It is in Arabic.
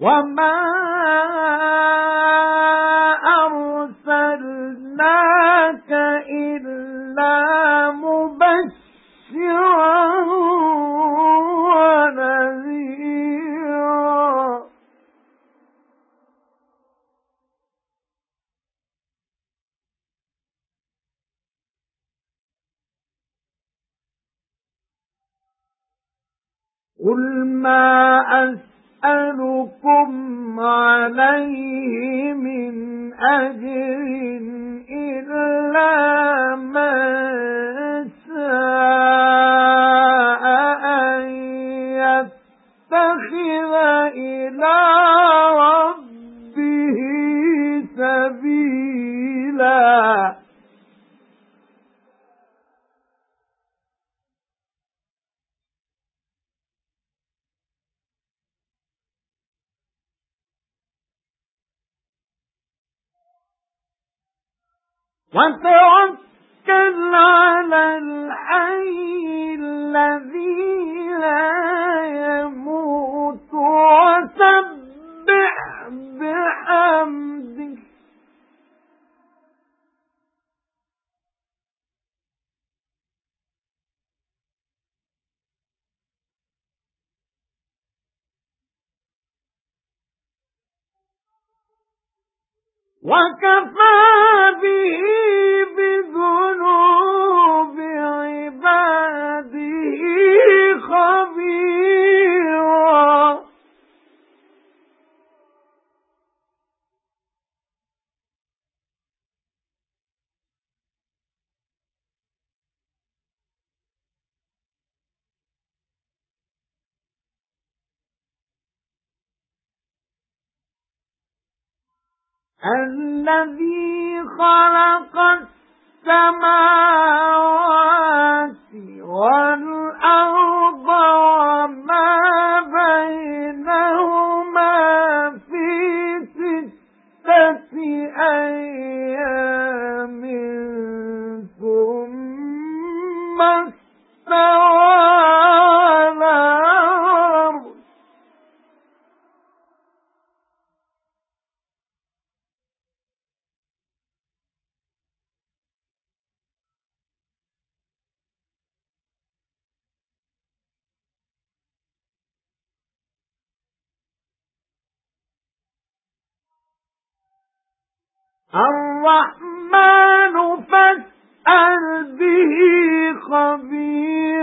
وَمَا أَرْسَلْنَاكَ إِلَّا مُبَشِّرًا وَنَذِيرًا قُلْ مَا أَسْأَلُكُمْ أَسْأَلُكُمْ عَلَيْهِ مِنْ أَجْرٍ إِلَّا مَنْ شَاءَ أَنْ يَتَّخِذَ إِلَى رَبِّهِ سَبِيلًا. وَتَوَكَّلْ عَلَى الْحَيِّ الَّذِي لَا يَمُوتُ وَسَبِّحْ بِحَمْدِهِ. وَكَفَى بِهِ الَّذِي خَلَقَ السَّمَاوَاتِ الرحمن فاسأل به خبيرا